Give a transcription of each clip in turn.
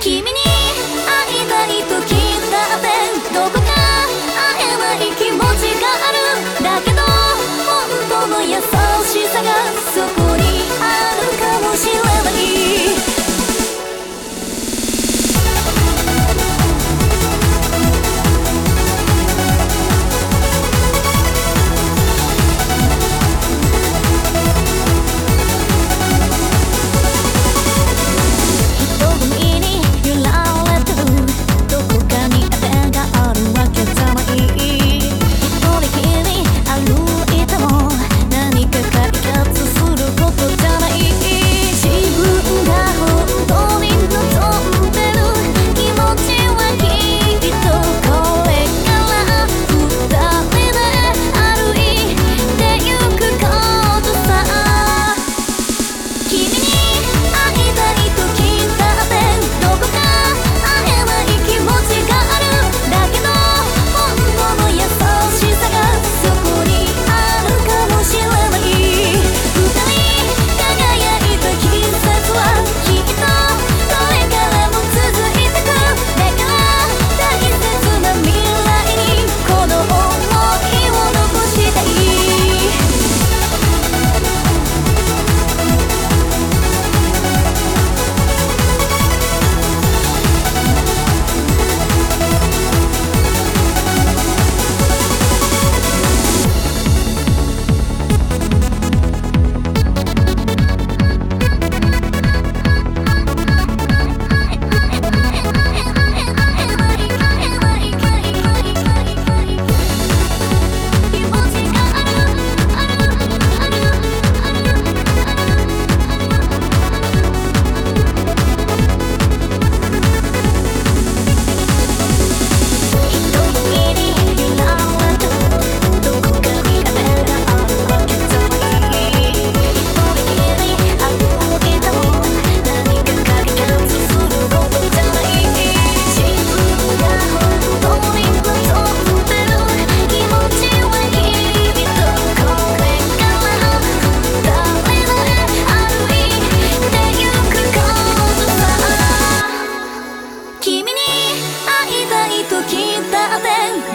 君に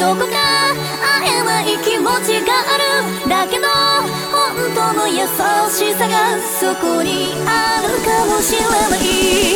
どこか会えない気持ちがある。だけど本当の優しさがそこにあるかもしれない。